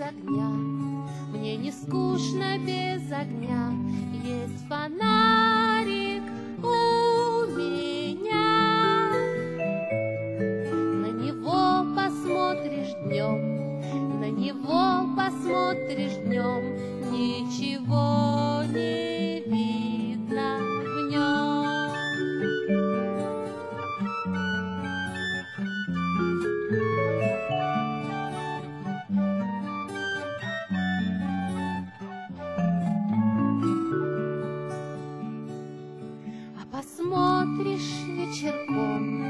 огня. Мне не скучно без огня, есть фонарик у меня. На него посмотришь днем, на него посмотришь днем, посмотришь вечерком,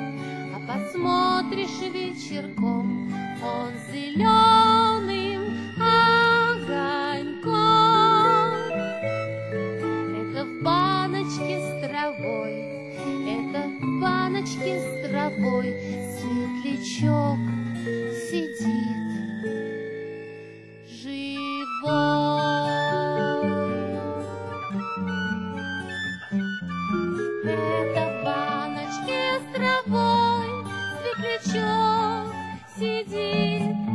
а посмотришь вечерком, он зеленым огоньком. Это в баночке с травой, это в баночке с травой светлячок сидит Это в баночке с травой светлячок сидит